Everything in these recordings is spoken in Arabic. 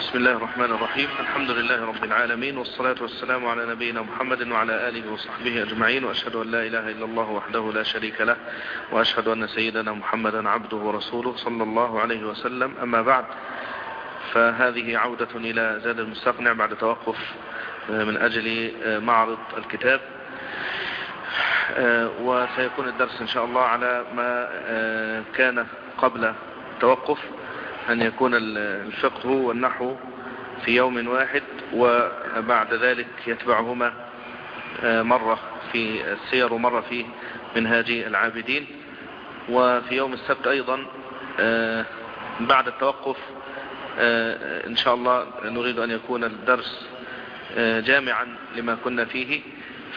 بسم الله الرحمن الرحيم. الحمد لله رب العالمين والصلاة والسلام على نبينا محمد وعلى آله وصحبه أجمعين وأشهد أن لا إله إلا الله وحده لا شريك له وأشهد أن سيدنا محمدا عبده ورسوله صلى الله عليه وسلم. أما بعد فهذه عودة إلى زاد المستقنع بعد توقف من أجل معرض الكتاب. وسيكون الدرس إن شاء الله على ما كان قبل توقف. أن يكون الفقه والنحو في يوم واحد وبعد ذلك يتبعهما مرة في السير ومرة في منهاج العابدين. وفي يوم السبت أيضا بعد التوقف إن شاء الله نريد أن يكون الدرس جامعا لما كنا فيه.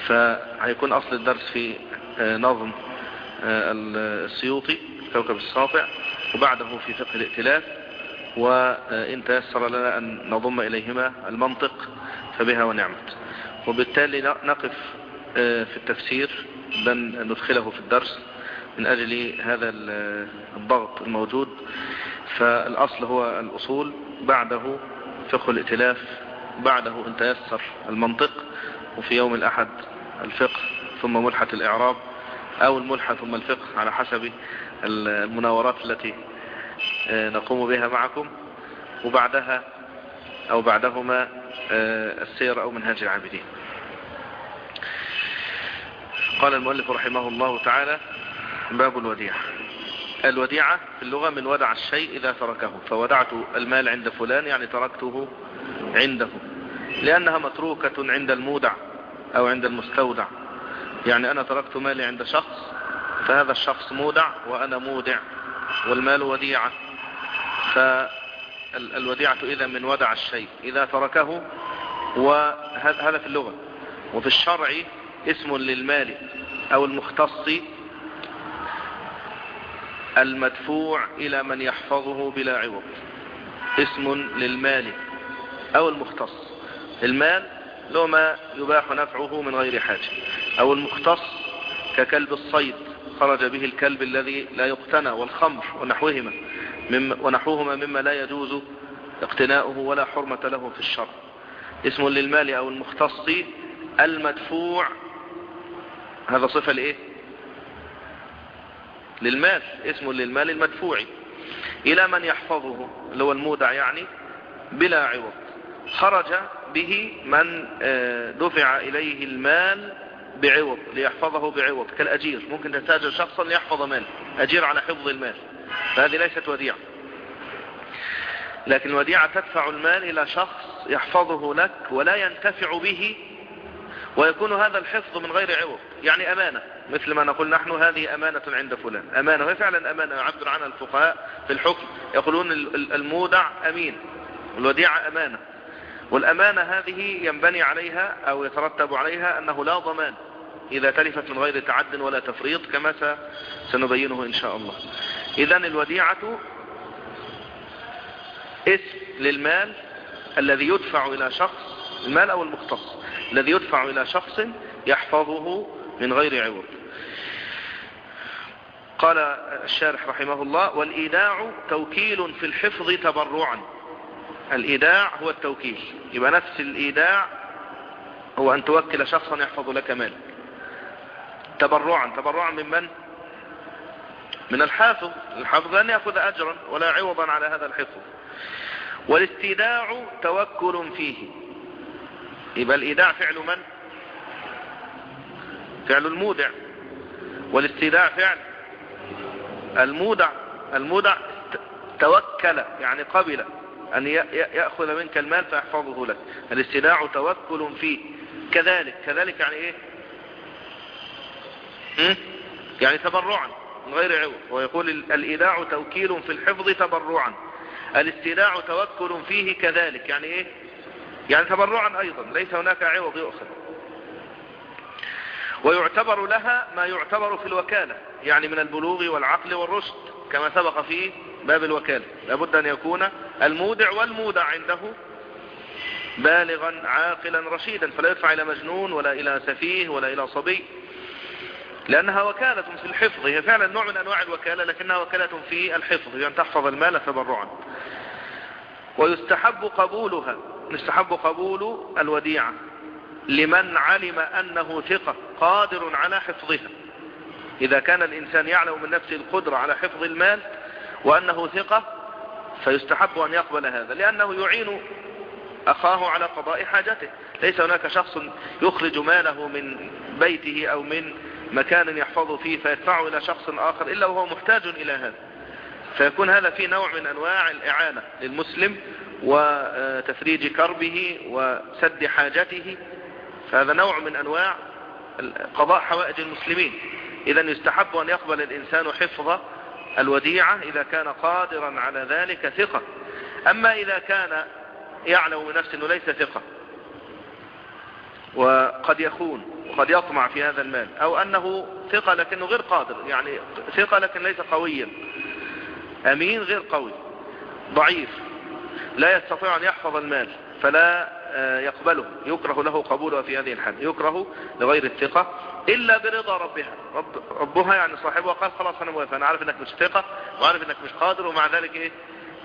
فهيكون أصل الدرس في نظم السيوطي كوكب الساطع وبعده في فقه الائتلاف. وإن تيسر لنا أن نضم إليهما المنطق فبها ونعمت. وبالتالي نقف في التفسير لن ندخله في الدرس من أجل هذا الضغط الموجود. فالأصل هو الأصول بعده فقه الائتلاف بعده إن تيسر المنطق وفي يوم الأحد الفقه ثم ملحة الإعراب أو الملحة ثم الفقه على حسب المناورات التي نقوم بها معكم وبعدها أو بعدهما السير أو منهاج العابدين. قال المؤلف رحمه الله تعالى باب الوديعة. الوديعة في اللغة من ودع الشيء إذا تركه. فودعت المال عند فلان يعني تركته عنده. لأنها متروكة عند المودع أو عند المستودع. يعني أنا تركت مالي عند شخص فهذا الشخص مودع وأنا مودع. والمال وديعة. فالوديعة إذا من ودع الشيء إذا تركه وهذا في اللغة. وفي الشرع اسم للمال أو المختص المدفوع إلى من يحفظه بلا عوض. اسم للمال أو المختص. المال له ما يباح نفعه من غير حاجة. أو المختص ككلب الصيد. خرج به الكلب الذي لا يقتنى والخمر ونحوهما مما ونحوهما مما لا يجوز اقتناؤه ولا حرمة له في الشرع اسم للمال أو المختص المدفوع. هذا صفة لإيه؟ للمال. اسم للمال المدفوع. إلى من يحفظه اللي هو المودع يعني بلا عوض. خرج به من دفع إليه المال بعوض ليحفظه بعوض كالأجير. ممكن تستاجر شخصا ليحفظ مال أجير على حفظ المال. فهذه ليست وديعة. لكن الوديعة تدفع المال إلى شخص يحفظه لك ولا ينتفع به ويكون هذا الحفظ من غير عوض. يعني أمانة. مثل ما نقول نحن هذه أمانة عند فلان. أمانة. وهي فعلا أمانة. يعبر عنها الفقهاء في الحكم. يقولون المودع أمين. والوديعة أمانة. والأمانة هذه ينبني عليها أو يترتب عليها أنه لا ضمان إذا تلفت من غير تعد ولا تفريط كما سنبينه إن شاء الله. إذا الوديعة اسم للمال الذي يدفع إلى شخص المال أو المختص الذي يدفع إلى شخص يحفظه من غير عوض. قال الشارح رحمه الله والإيداع توكيل في الحفظ تبرعا. الإيداع هو التوكيل. يبقى نفس الإيداع هو أن توكل شخصا يحفظ لك مالك. تبرعا. تبرعا من من؟ من الحافظ. الحافظ أن يأخذ أجرا ولا عوضا على هذا الحفظ. والاستيداع توكل فيه. يبقى الإيداع فعل من؟ فعل المودع. والاستيداع فعل المودع. المودع توكل يعني قبل. أن يأخذ منك المال فيحفظه لك. الاستداع توكل فيه. كذلك كذلك يعني م? يعني تبرعا من غير عوض. ويقول الإيداع توكيل في الحفظ تبرعا. الاستداع توكل فيه كذلك. يعني إيه؟ يعني تبرعا أيضا. ليس هناك عوض يؤخذ. ويعتبر لها ما يعتبر في الوكالة. يعني من البلوغ والعقل والرشد. كما سبق في باب الوكالة. لابد أن يكون المودع والمودع عنده بالغا عاقلا رشيدا فلا يدفع إلى مجنون ولا إلى سفيه ولا إلى صبي. لأنها وكالة في الحفظ هي فعلا نوع من أنواع الوكالة لكنها وكالة في الحفظ بأن تحفظ المال تبرعا. ويستحب قبولها يستحب قبول الوديعة لمن علم أنه ثقة قادر على حفظها. إذا كان الإنسان يعلم من نفسه القدرة على حفظ المال وأنه ثقة فيستحب أن يقبل هذا لأنه يعين أخاه على قضاء حاجته. ليس هناك شخص يخرج ماله من بيته أو من مكان يحفظ فيه فيدفعه إلى شخص آخر إلا وهو محتاج إلى هذا. فيكون هذا في نوع من أنواع الإعانة للمسلم وتفريج كربه وسد حاجته. فهذا نوع من أنواع قضاء حوائج المسلمين. إذا يستحب أن يقبل الإنسان حفظ الوديعة إذا كان قادرا على ذلك ثقة. أما إذا كان يعلم من نفسه أنه ليس ثقة وقد يخون وقد يطمع في هذا المال أو أنه ثقة لكنه غير قادر يعني ثقة لكن ليس قويا. أمين غير قوي ضعيف لا يستطيع أن يحفظ المال فلا يقبله يكره له قبولها في هذه الحال يكره لغير الثقة إلا برضا ربها. رب ربها يعني صاحبها قال خلاص أنا موافق أنا عارف أنك مش ثقة وعارف أنك مش قادر ومع ذلك إيه؟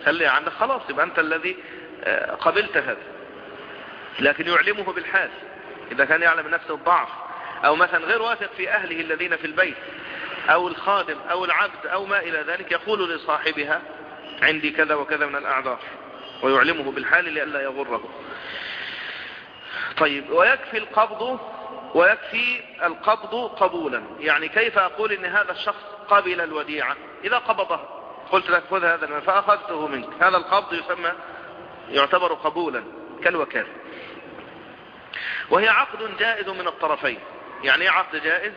خلي عنك. خلاص يبقى أنت الذي آه، قبلت هذا. لكن يعلمه بالحال. إذا كان يعلم نفسه الضعف أو مثلا غير واثق في أهله الذين في البيت أو الخادم أو العبد أو ما إلى ذلك يقول لصاحبها عندي كذا وكذا من الأعذار. ويعلمه بالحال لئلا يغره. طيب ويكفي القبض ويكفي القبض قبولا. يعني كيف أقول إن هذا الشخص قبل الوديعة؟ إذا قبضه. قلت لك خذ هذا المال فأخذته منك. هذا القبض يسمى يعتبر قبولا كالوكالة وهي عقد جائز من الطرفين. يعني إيه عقد جائز؟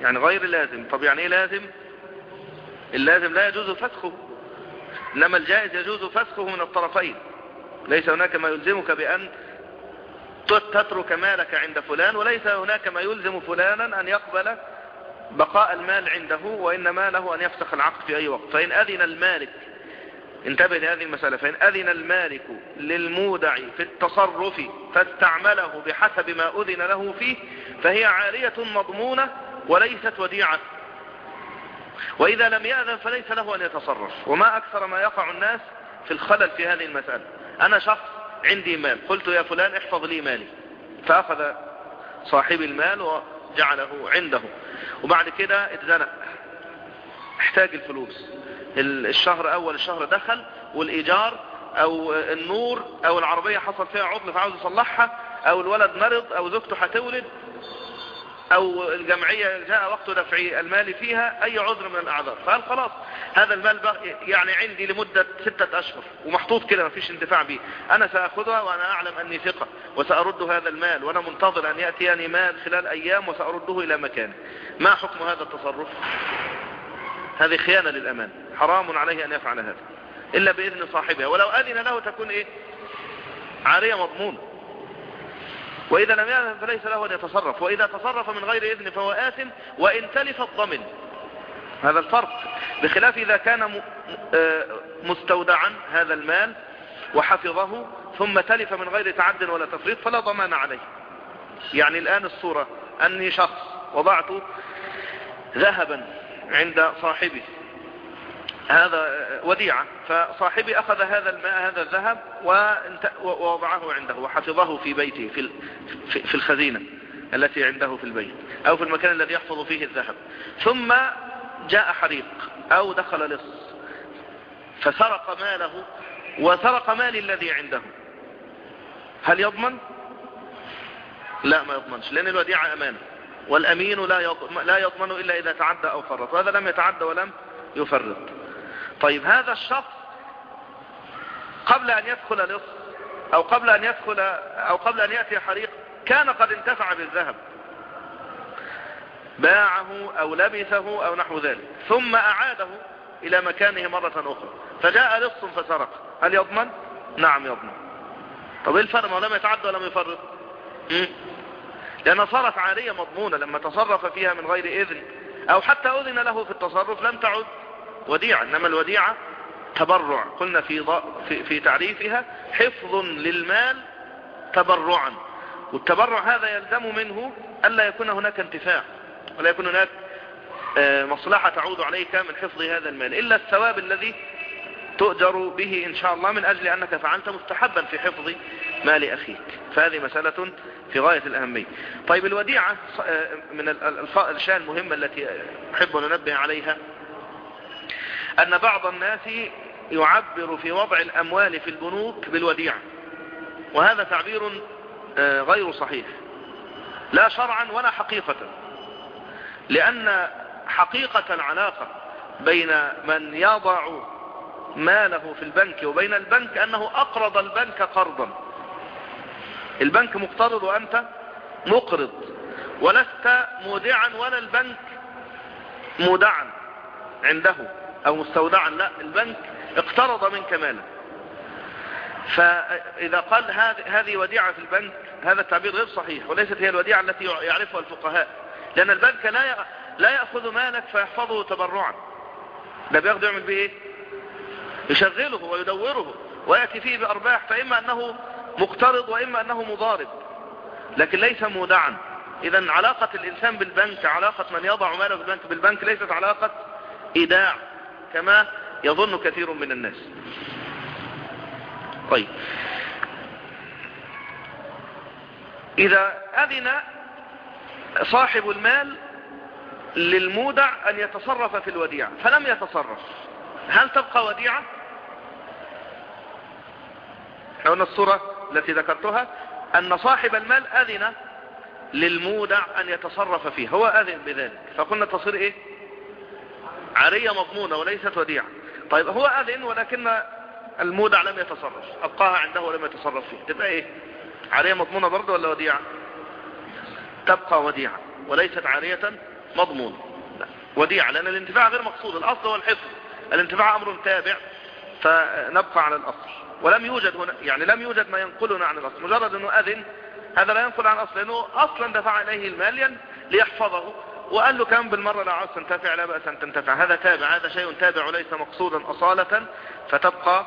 يعني غير لازم. طب يعني إيه لازم؟ اللازم لا يجوز فسخه. إنما الجائز يجوز فسخه من الطرفين. ليس هناك ما يلزمك بأن تترك مالك عند فلان وليس هناك ما يلزم فلانا أن يقبل بقاء المال عنده وإنما له أن يفسخ العقد في أي وقت. فإن أذن المالك انتبه لهذه المسألة فإن أذن المالك للمودع في التصرف فاستعمله بحسب ما أذن له فيه فهي عارية مضمونة وليست وديعة. وإذا لم يأذن فليس له أن يتصرف. وما أكثر ما يقع الناس في الخلل في هذه المسألة. أنا شخص عندي مال. قلت يا فلان احفظ لي مالي. فأخذ صاحب المال وجعله عنده. وبعد كده اتزنق. احتاج الفلوس. الشهر أول الشهر دخل والإيجار أو النور أو العربية حصل فيها عطل فعاوز يصلحها أو الولد مرض أو زوجته هتولد أو الجمعية جاء وقت دفع المال فيها أي عذر من الأعذار. فقال خلاص هذا المال يعني عندي لمدة ستة أشهر ومحطوط كده مفيش انتفاع به أنا سأخذها وأنا أعلم أني ثقة وسأرد هذا المال وأنا منتظر أن يأتيني مال خلال أيام وسأرده إلى مكانه. ما حكم هذا التصرف؟ هذه خيانة للأمان. حرام عليه أن يفعل هذا إلا بإذن صاحبها. ولو أذن له تكون إيه؟ عارية مضمونة. وإذا لم يأذن فليس له أن يتصرف وإذا تصرف من غير إذن فهو آثم وإن تلف الضمن. هذا الفرق بخلاف إذا كان آه، مستودعا هذا المال وحفظه ثم تلف من غير تعد ولا تفريط فلا ضمان عليه. يعني الآن الصورة أني شخص وضعت ذهبا عند صاحبه هذا وديعة. فصاحبي أخذ هذا الماء هذا الذهب ووضعه عنده وحفظه في بيته في في الخزينة التي عنده في البيت أو في المكان الذي يحفظ فيه الذهب. ثم جاء حريق أو دخل لص. فسرق ماله وسرق مال الذي عنده. هل يضمن؟ لا ما يضمنش لأن الوديعة أمانة. والأمين لا يضمن إلا إذا تعدى أو فرط. وهذا لم يتعدى ولم يفرط. طيب هذا الشخص قبل أن يدخل لص أو قبل أن يدخل أو قبل أن يأتي حريق كان قد انتفع بالذهب باعه أو لبثه أو نحو ذلك ثم أعاده إلى مكانه مرة أخرى فجاء لص فسرق. هل يضمن؟ نعم يضمن. طب إيه الفرق؟ ما لم يتعدى ولم يفرق. لأن صارت عارية مضمونة لما تصرف فيها من غير إذن أو حتى أذن له في التصرف لم تعد. وديعة إنما الوديعة تبرع. قلنا في, في, في تعريفها حفظ للمال تبرعا. والتبرع هذا يلزم منه ألا يكون هناك انتفاع ولا يكون هناك آه، مصلحة تعود عليك من حفظ هذا المال. إلا الثواب الذي تؤجر به إن شاء الله من أجل أنك فعلت مستحبا في حفظ مال أخيك. فهذه مسألة في غاية الأهمية. طيب الوديعة من الأشياء المهمة التي أحب أن ننبه عليها أن بعض الناس يعبر في وضع الأموال في البنوك بالوديعة. وهذا تعبير غير صحيح. لا شرعا ولا حقيقة. لأن حقيقة العلاقة بين من يضع ماله في البنك وبين البنك أنه أقرض البنك قرضا. البنك مقترض وأنت مقرض. ولست مودعا ولا البنك مودعا عنده. أو مستودعا لا البنك اقترض منك مالا. فإذا قال هذه وديعة في البنك هذا التعبير غير صحيح وليست هي الوديعة التي يعرفها الفقهاء. لأن البنك لا لا يأخذ مالك فيحفظه تبرعا. ده بياخده يعمل به إيه؟ يشغله ويدوره ويأتي فيه بأرباح فإما أنه مقترض وإما أنه مضارب. لكن ليس مودعا. إذا علاقة الإنسان بالبنك علاقة من يضع ماله في البنك بالبنك ليست علاقة إيداع. كما يظن كثير من الناس. طيب. إذا أذن صاحب المال للمودع أن يتصرف في الوديعة فلم يتصرف. هل تبقى وديعة؟ قلنا الصورة التي ذكرتها أن صاحب المال أذن للمودع أن يتصرف فيه هو أذن بذلك. فقلنا تصير إيه؟ عارية مضمونة وليست وديعة. طيب هو أذن ولكن المودع لم يتصرف. أبقاها عنده ولم يتصرف فيه تبقى إيه؟ عارية مضمونة برضه ولا وديعة؟ تبقى وديعة. وليست عارية مضمونة. لا. وديعة لأن الانتفاع غير مقصود. الأصل هو الحفظ. الانتفاع أمر تابع فنبقى على الأصل. ولم يوجد هنا يعني لم يوجد ما ينقلنا عن الأصل. مجرد أنه أذن هذا لا ينقل عن الأصل لأنه أصلا دفع إليه المال ليحفظه. وقال له كم بالمرة لا عاوز تنتفع لا بأس أن تنتفع. هذا تابع هذا شيء تابع وليس مقصودا أصالة فتبقى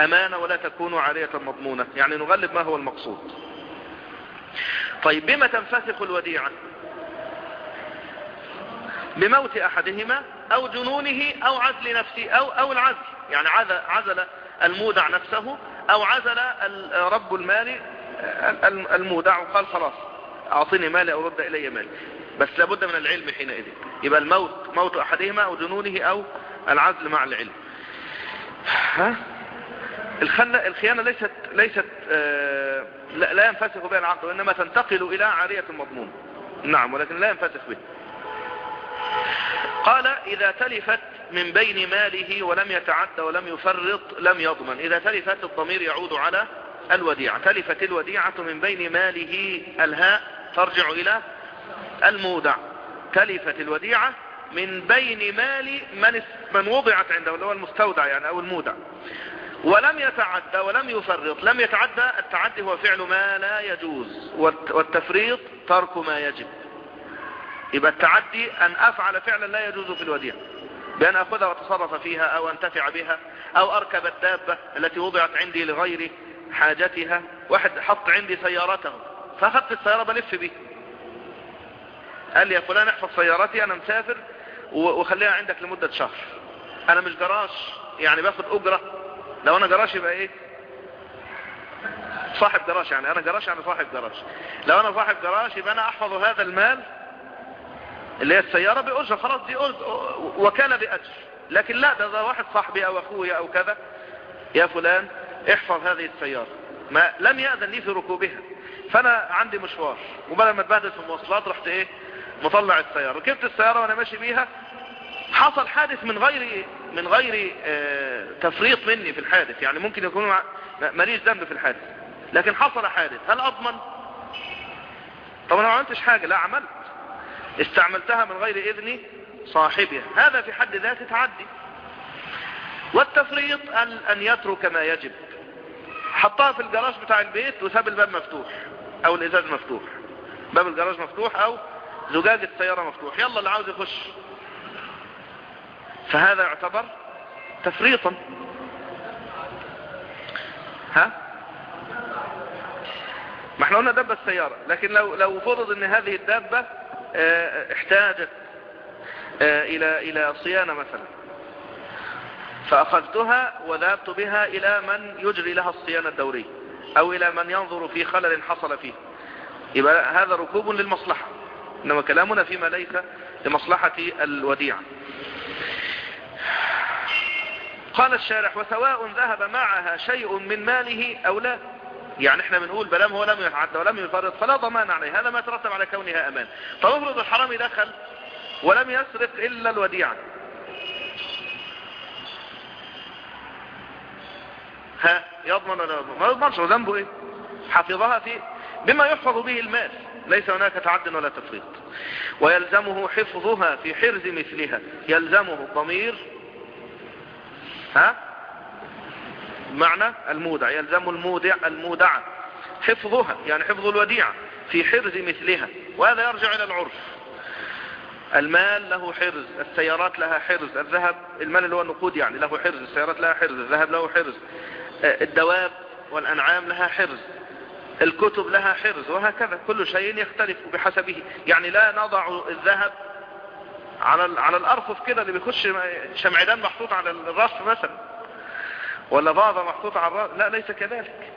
أمانة ولا تكون عارية مضمونة. يعني نغلب ما هو المقصود. طيب بما تنفسخ الوديعة؟ بموت أحدهما أو جنونه أو عزل نفسه أو, أو العزل. يعني عزل المودع نفسه أو عزل رب المال المودع. وقال خلاص أعطيني مالي أو رد إلي مالي. بس لابد من العلم حينئذ. يبقى الموت موت أحدهما أو جنونه أو العزل مع العلم. ها؟ الخنة الخيانة ليست ليست آه لا, لا ينفسخ بها العقد وإنما تنتقل إلى عارية المضمون نعم ولكن لا ينفسخ به. قال إذا تلفت من بين ماله ولم يتعد ولم يفرط لم يضمن. إذا تلفت الضمير يعود على الوديعة. تلفت الوديعة من بين ماله الهاء ترجع إلى المودع تلفت الوديعة من بين مال من, من وضعت عنده اللي هو المستودع يعني أو المودع. ولم يتعدى ولم يفرط لم يتعدى التعدي هو فعل ما لا يجوز والتفريط ترك ما يجب. يبقى التعدي أن أفعل فعلا لا يجوز في الوديعة بأن أخذها وتصرف فيها أو أنتفع بها أو أركب الدابة التي وضعت عندي لغير حاجتها واحد حط عندي سيارته فأخذت السيارة بلف به قال لي يا فلان احفظ سيارتي أنا مسافر وخليها عندك لمدة شهر. أنا مش جراش يعني باخد أجرة. لو أنا جراش يبقى إيه؟ صاحب جراش يعني أنا جراش يعني صاحب جراش لو أنا صاحب جراش يبقى أنا أحفظ هذا المال اللي هي السيارة بأجر خلاص دي وكان بأجر لكن لا ده, ده واحد صاحبي أو أخويا أو كذا. يا فلان احفظ هذه السيارة. ما لم يأذن لي في ركوبها. فأنا عندي مشوار. وبدل ما أتبهدل في المواصلات رحت إيه؟ مطلع السيارة. ركبت السيارة وأنا ماشي بيها. حصل حادث من غير من غير آه تفريط مني في الحادث. يعني ممكن يكون ماليش ذنب في الحادث. لكن حصل حادث. هل أضمن؟ طب أنا ما عملتش حاجة. لا عملت. استعملتها من غير إذن صاحبها هذا في حد ذاته تعدي. والتفريط أن يترك ما يجب. حطها في الجراج بتاع البيت وساب الباب مفتوح. أو الإزاز مفتوح. باب الجراج مفتوح أو زجاج السيارة مفتوح. يلا اللي عاوز يخش. فهذا يعتبر تفريطا. ها؟ ما إحنا قلنا دابة السيارة لكن لو لو فرض إن هذه الدابة آه احتاجت آه إلى إلى صيانة مثلا. فأخذتها وذهبت بها إلى من يجري لها الصيانة الدورية أو إلى من ينظر في خلل حصل فيه. يبقى هذا ركوب للمصلحة. إنما كلامنا فيما ليس لمصلحة الوديعة. قال الشارح وسواء ذهب معها شيء من ماله أو لا. يعني إحنا بنقول بلام هو لم يتعدى ولم يفرط فلا ضمان عليه هذا ما يترتب على كونها أمان. فافرض الحرامي دخل ولم يسرق إلا الوديعة. ها يضمن ولا يضمن؟ ما يضمنش وذنبه إيه؟ حفظها في بما يحفظ به المال. ليس هناك تعد ولا تفريط. ويلزمه حفظها في حرز مثلها. يلزمه الضمير ها؟ معنى المودع. يلزم المودع المودعة حفظها يعني حفظ الوديعة في حرز مثلها. وهذا يرجع إلى العرف. المال له حرز السيارات لها حرز الذهب المال اللي هو النقود يعني له حرز السيارات لها حرز الذهب له حرز الدواب والأنعام لها حرز. الكتب لها حرز وهكذا كل شيء يختلف بحسبه. يعني لا نضع الذهب على على الأرفف كده اللي بيخش شمعدان محطوط على الرف مثلا ولا فاضة محطوط على الرف لا ليس كذلك.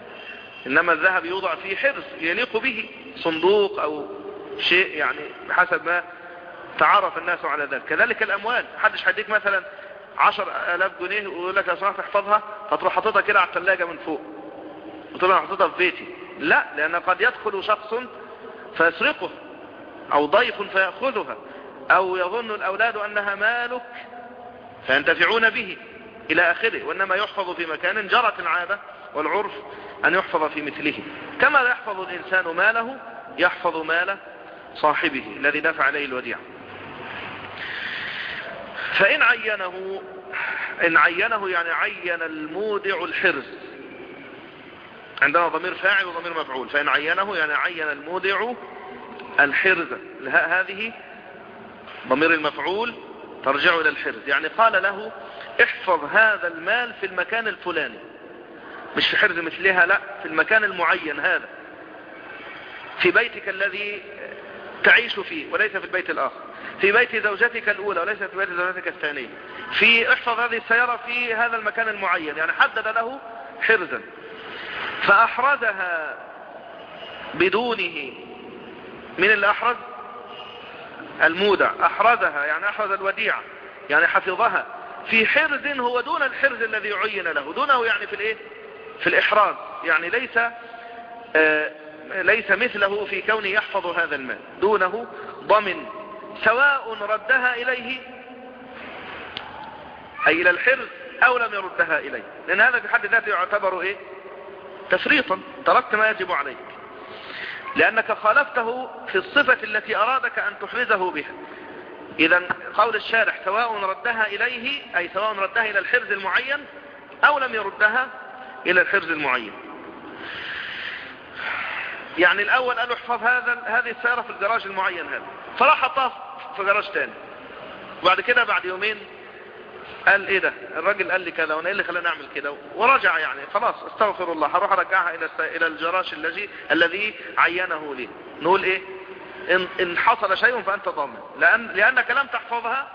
إنما الذهب يوضع فيه حرز يليق به صندوق أو شيء يعني بحسب ما تعرف الناس على ذلك. كذلك الأموال. محدش هيديك مثلا عشر آلاف جنيه ويقول لك يا صاحبي احفظها فتروح حاططها كده على الثلاجة من فوق وتقول أنا حاططها في بيتي. لا لأن قد يدخل شخص فيسرقه أو ضيف فيأخذها أو يظن الأولاد أنها مالك فينتفعون به إلى آخره وإنما يحفظ في مكان جرت العادة والعرف أن يحفظ في مثله. كما يحفظ الإنسان ماله يحفظ مال صاحبه الذي دفع عليه الوديعة. فإن عينه إن عينه يعني عين المودع الحرز. عندنا ضمير فاعل وضمير مفعول. فإن عينه يعني عين المودع الحرز. هذه ضمير المفعول ترجع إلى الحرز. يعني قال له احفظ هذا المال في المكان الفلاني. مش في حرز مثلها لا في المكان المعين هذا. في بيتك الذي تعيش فيه وليس في البيت الآخر. في بيت زوجتك الأولى وليس في بيت زوجتك الثانية. في احفظ هذه السيارة في هذا المكان المعين. يعني حدد له حرزا. فأحرزها بدونه. من اللي أحرز المودع. أحرزها يعني أحرز الوديعة يعني حفظها. في حرز هو دون الحرز الذي عين له. دونه يعني في الإيه؟ في الإحراز. يعني ليس آه ليس مثله في كونه يحفظ هذا المال. دونه ضمن. سواء ردها إليه أي إلى الحرز أو لم يردها إليه. لأن هذا في حد ذاته يعتبر إيه؟ تفريطا تركت ما يجب عليك. لأنك خالفته في الصفة التي أرادك أن تحرزه بها. إذا قول الشارح سواء ردها إليه أي سواء ردها إلى الحرز المعين أو لم يردها إلى الحرز المعين. يعني الأول قالوا احفظ هذا هذه السيارة في الجراج المعين هذا. فراح حطها في جراج تاني. وبعد كده بعد يومين قال إيه ده؟ الراجل قال لي كذا وأنا إيه اللي خلاني أعمل كده؟ ورجع يعني. خلاص استغفر الله. هروح أرجعها إلى إلى الجراج الذي الذي عينه لي. نقول إيه؟ ان, إن حصل شيء فأنت ضامن. لأن لأنك لم تحفظها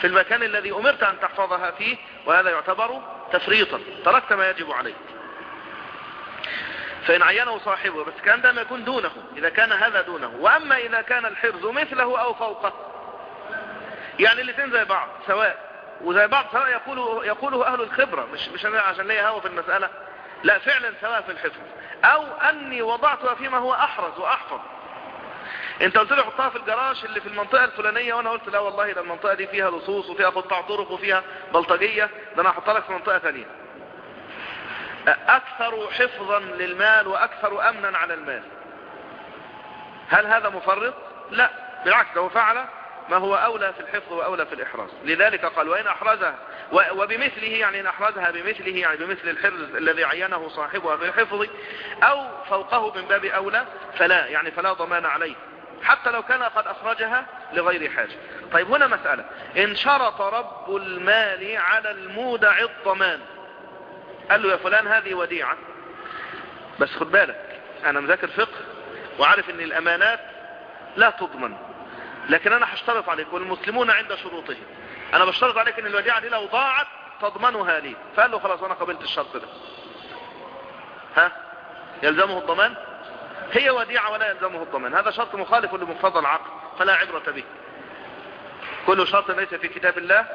في المكان الذي أمرت أن تحفظها فيه وهذا يعتبر تفريطا. تركت ما يجب عليك. فإن عينه صاحبه بس كان ده ما يكون دونه إذا كان هذا دونه. وأما إذا كان الحرز مثله أو فوقه يعني الاثنين زي بعض سواء وزي بعض سواء يقوله, يقوله أهل الخبرة مش, مش أنا عشان ليا هوا في المسألة. لا فعلا سواء في الحفظ. أو أني وضعتها فيما هو أحرز وأحفظ. أنت قلت لي حطها في الجراج اللي في المنطقة الفلانية وأنا قلت لا والله ده المنطقة دي فيها لصوص وفيها قطع طرق وفيها بلطجية ده أنا هحطها لك في منطقة ثانية أكثر حفظا للمال وأكثر امنا على المال. هل هذا مفرط؟ لا بالعكس لو فعل ما هو أولى في الحفظ وأولى في الإحراز. لذلك قال وإن أحرزها وبمثله يعني إن أحرزها بمثله يعني بمثل الحرز الذي عينه صاحبها في الحفظ أو فوقه من باب أولى فلا يعني فلا ضمان عليه. حتى لو كان قد أخرجها لغير حاجة. طيب هنا مسألة. إن شرط رب المال على المودع الضمان. قال له يا فلان هذه وديعة. بس خد بالك أنا مذاكر فقه وعارف إن الأمانات لا تضمن. لكن أنا هشترط عليك والمسلمون عند شروطهم. أنا بشترط عليك إن الوديعة دي لو ضاعت تضمنها لي. فقال له خلاص أنا قبلت الشرط ده. ها؟ يلزمه الضمان؟ هي وديعة ولا يلزمه الضمان. هذا شرط مخالف لمقتضى العقل فلا عبرة به. كل شرط ليس في كتاب الله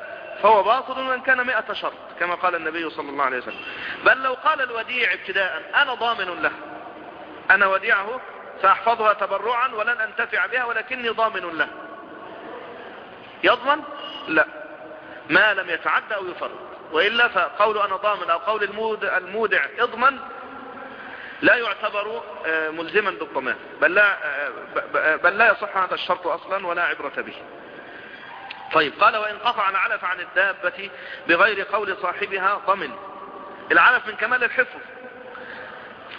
فهو باطل وإن كان مئة شرط كما قال النبي صلى الله عليه وسلم. بل لو قال الوديع ابتداء أنا ضامن له. أنا وديعه سأحفظها تبرعا ولن أنتفع بها ولكني ضامن له. يضمن؟ لا. ما لم يتعدى أو يفرط. وإلا فقول أنا ضامن أو قول المودع اضمن لا يعتبر ملزما بالضمان. بل لا, بل لا يصح هذا الشرط أصلا ولا عبرة به. طيب قال وإن قطع العلف عن الدابة بغير قول صاحبها ضمن. العلف من كمال الحفظ.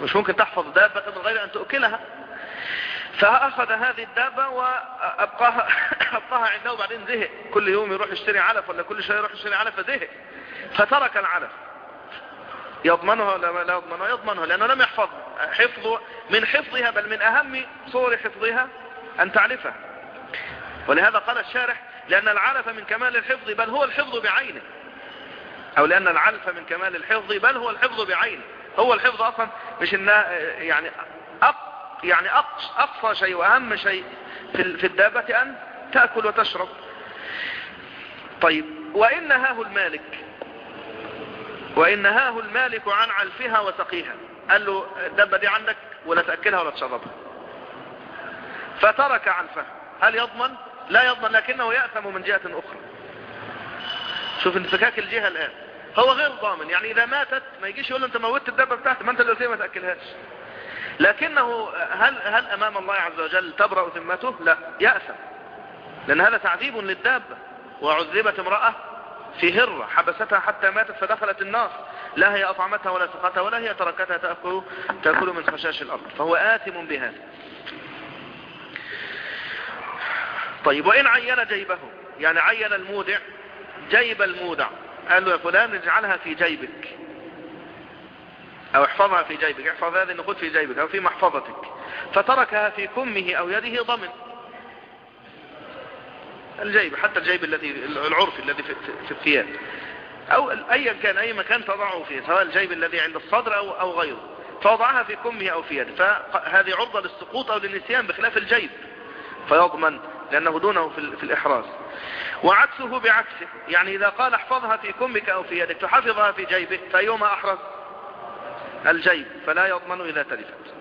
مش ممكن تحفظ دابة من غير أن تؤكلها. فأخذ هذه الدابة وأبقاها أبقاها عنده وبعدين زهق. كل يوم يروح يشتري علف ولا كل شيء يروح يشتري علف فزهق فترك العلف. يضمنها ولا لا يضمنها؟ يضمنها لأنه لم يحفظ حفظ من حفظها بل من أهم صور حفظها أن تعرفها. ولهذا قال الشارح لأن العلف من كمال الحفظ بل هو الحفظ بعينه. أو لأن العلف من كمال الحفظ بل هو الحفظ بعينه. هو الحفظ أصلا مش إنها يعني أق يعني أقصى شيء وأهم شيء في في الدابة أن تأكل وتشرب. طيب وإن نهاه المالك وإن نهاه المالك عن علفها وسقيها. قال له الدابة دي عندك ولا تأكلها ولا تشربها. فترك علفها. هل يضمن؟ لا يضمن لكنه يأثم من جهة أخرى. شوف انفكاك الجهة الآن. هو غير ضامن. يعني إذا ماتت ما يجيش يقول له أنت موتت الدابة بتاعتي ما أنت اللي ما تأكلهاش. لكنه هل هل أمام الله عز وجل تبرأ ذمته؟ لا يأثم لأن هذا تعذيب للدابة. وعذبت امرأة في هرة حبستها حتى ماتت فدخلت النار. لا هي أطعمتها ولا سقتها ولا هي تركتها تأكل, تأكل من خشاش الأرض. فهو آثم بهذا. طيب وإن عين جيبه. يعني عين المودع جيب المودع قال له يا فلان اجعلها في جيبك. أو احفظها في جيبك. احفظ هذه النقود في جيبك أو في محفظتك. فتركها في كمه أو يده ضمن. الجيب حتى الجيب الذي العرفي الذي في الثياب. أو ايا كان أي مكان تضعه فيه سواء الجيب الذي عند الصدر أو, أو غيره. فوضعها في كمه أو في يده. فهذه عرضة للسقوط أو للنسيان بخلاف الجيب. فيضمن لأنه دونه في, الإحراز. وعكسه بعكسه يعني إذا قال احفظها في كمك أو في يدك تحفظها في جيبك فأيهما أحرز الجيب فلا يضمن إذا تلفت.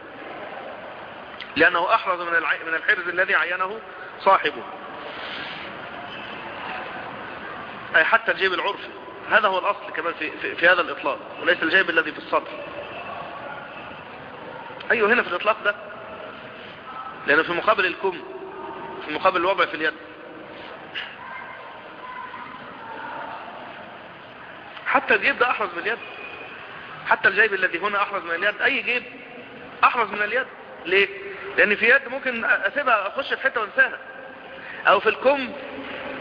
لأنه أحرز من من الحرز الذي عينه صاحبه. أي حتى الجيب العرفي. هذا هو الأصل كمان في, في, في هذا الإطلاق وليس الجيب الذي في الصدر. أيوه هنا في الإطلاق ده. لأنه في مقابل الكم. في مقابل الوضع في اليد. حتى الجيب ده أحرز من اليد. حتى الجيب الذي هنا أحرز من اليد. أي جيب أحرز من اليد. ليه؟ لأن في يد ممكن أسيبها أخش في حتة وأنساها. أو في الكم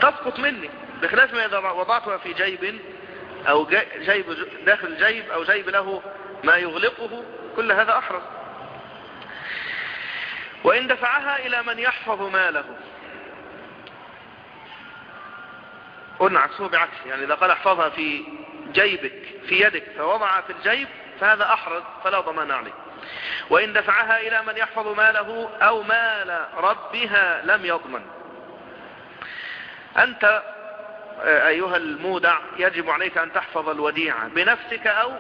تسقط مني. بخلاف ما إذا وضعتها في جيب أو جيب داخل الجيب أو جيب له ما يغلقه كل هذا أحرز. وإن دفعها إلى من يحفظ ماله. قلنا عكسه بعكس يعني إذا قال احفظها في جيبك في يدك فوضعها في الجيب فهذا أحرز فلا ضمان عليه. وإن دفعها إلى من يحفظ ماله أو مال ربها لم يضمن. أنت أيها المودع يجب عليك أن تحفظ الوديعة بنفسك أو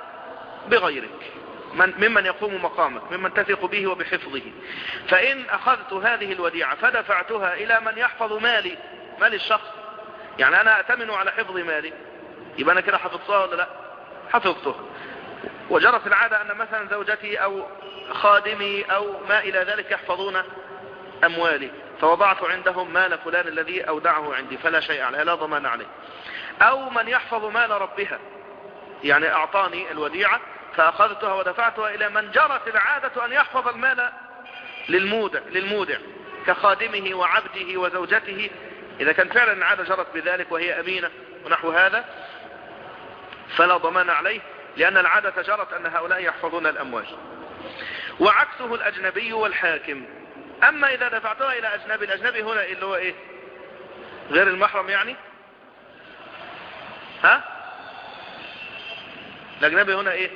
بغيرك. من ممن يقوم مقامك ممن تثق به وبحفظه. فإن أخذت هذه الوديعة فدفعتها إلى من يحفظ مالي مال الشخص. يعني أنا أتمن على حفظ مالي. يبقى أنا كده حفظتها ولا لأ؟ حفظتها وجرت العادة أن مثلا زوجتي أو خادمي أو ما إلى ذلك يحفظون أموالي. فوضعت عندهم مال فلان الذي أودعه عندي فلا شيء عليه لا ضمان عليه. أو من يحفظ مال ربها. يعني أعطاني الوديعة فأخذتها ودفعتها إلى من جرت العادة أن يحفظ المال للمودع, للمودع كخادمه وعبده وزوجته. إذا كان فعلا العادة جرت بذلك وهي أمينة ونحو هذا فلا ضمان عليه لأن العادة جرت أن هؤلاء يحفظون الأموال. وعكسه الأجنبي والحاكم. أما إذا دفعتها إلى أجنبي الأجنبي هنا اللي هو إيه؟ غير المحرم يعني؟ ها؟ الأجنبي هنا إيه؟